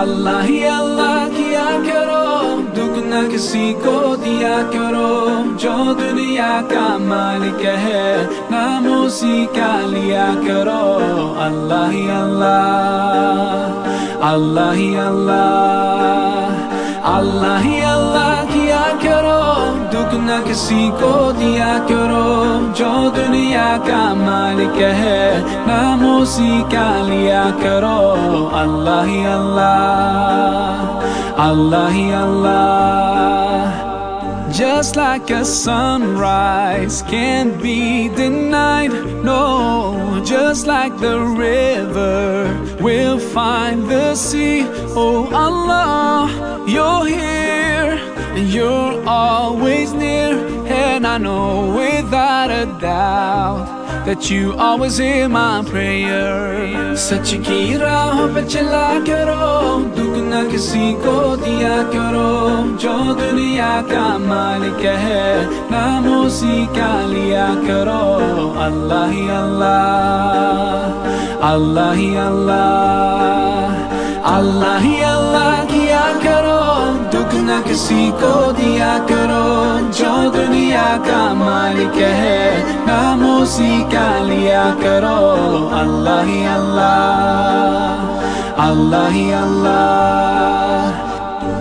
Allah, Allah. دکھ نہ کسی کو دیا کرو جو دنیا کا مالک ہے نام اسی کا لیا کرو اللہ ہی اللہ اللہ ہی اللہ اللہ ہی اللہ کیا کرو دکھ نہ کسی کو دیا کرو جو دنیا کا مالک ہے نام اسی کا لیا کرو اللہ Allah, Allah Just like a sunrise can't be denied. No, just like the river will find the sea. Oh Allah, you're here and you're always near. And I know without a doubt that you always hear my prayer. Sach ki raah pe karo نہ کسی کو دیا کرو، جو دنیا کا مالک ہے نام اسی کا لیا کرو۔ اللہ ہی اللہ اللہ ہی اللہ اللہ ہی اللہ کیا کرو۔ دکھ نہ کسی کو دیا کرو، جو دنیا کا مالک ہے نام اسی کا لیا کرو۔ اللہ ہی اللہ Allah, Allah.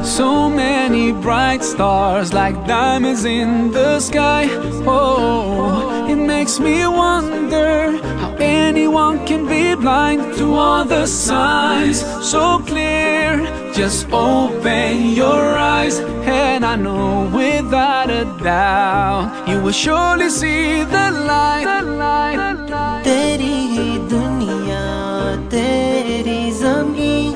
So many bright stars like diamonds in the sky. Oh, it makes me wonder how anyone can be blind To all the signs. So clear Just open your eyes. And I know without a doubt You will surely see the light, the light, the light. زمین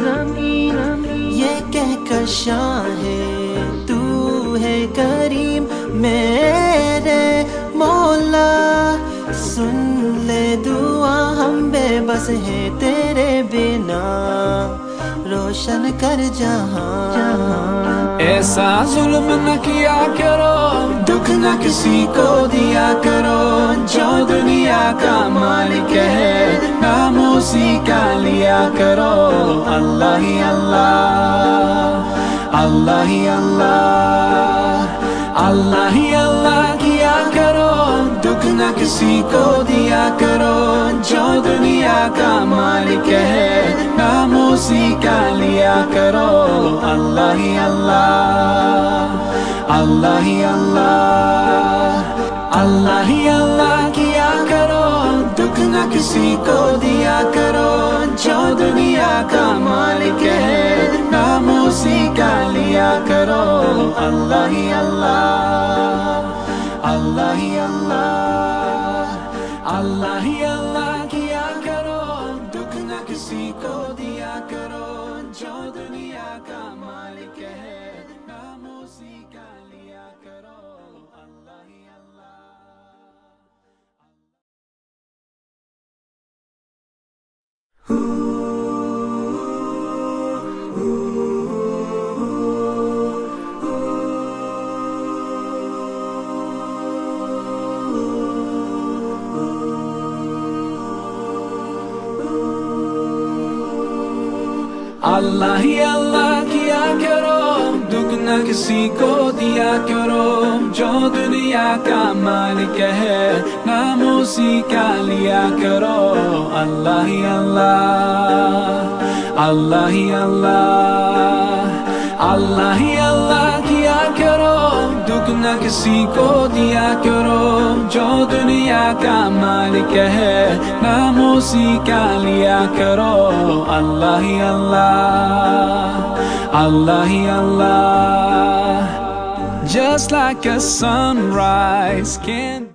یہ کہکشاں ہے، تو ہے کریم میرے مولا۔ سن لے دعا ہم بے بس ہیں تیرے بنا۔ روشن کر جہاں۔ ایسا ظلم نہ کیا کرو، دکھ نہ کسی کو دیا کرو۔ جو دنیا کا مالک ہے اسی کا لیا کرو۔ اللہ ہی اللہ اللہ ہی اللہ اللہ ہی اللہ کیا کرو۔ دکھ نہ کسی کو دیا کرو۔ جو دنیا کا مالک ہے نام اسی کا لیا کرو۔ اللہ ہی اللہ اللہ ہی اللہ اللہ ہی اللہ کیا نہ کسی کو دیا کرو، جو دنیا کا مالک ہے، نام اسی کا لیا کرو۔ اللہ ہی اللہ اللہ ہی اللہ اللہ ہی اللہ کیا کرو۔ دکھ نہ کسی کو دیا کرو۔ اللہ ہی اللہ کیا کرو دکھ نہ کسی کو دیا کرو جو دنیا کا مالک ہے نام اسی کا لیا کرو اللہ ہی اللہ اللہ ہی اللہ اللہ ہی اللہ کیا کرو دکھ نہ کسی کو دیا کرو جو دنیا کا مالک ہے نام اسی کا لیا کرو اللہ ہی اللہ اللہ ہی اللہ Just like a sunrise can't